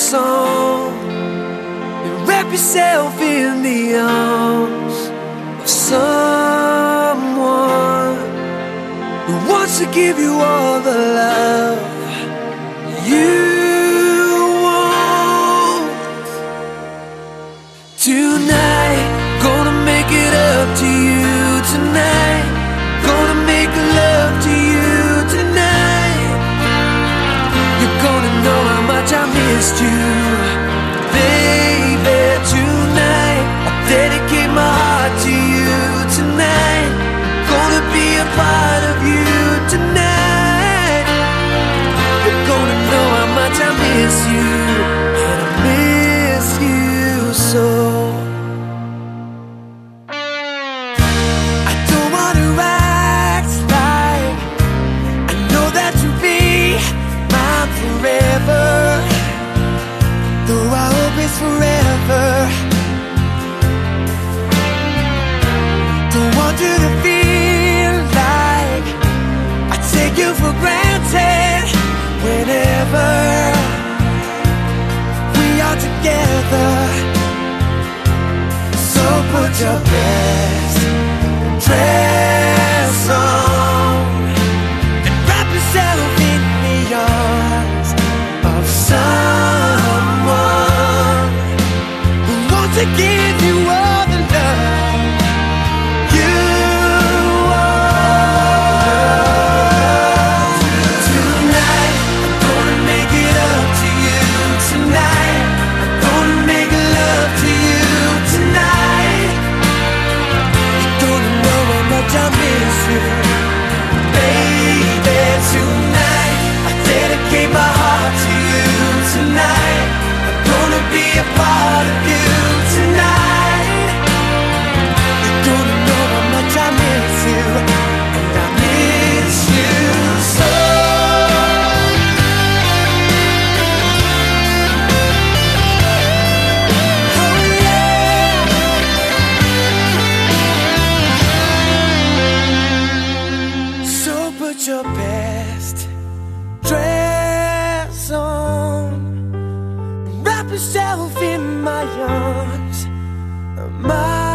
song. And wrap yourself in the arms of someone who wants to give you all the love. te abraço. myself in my arms. My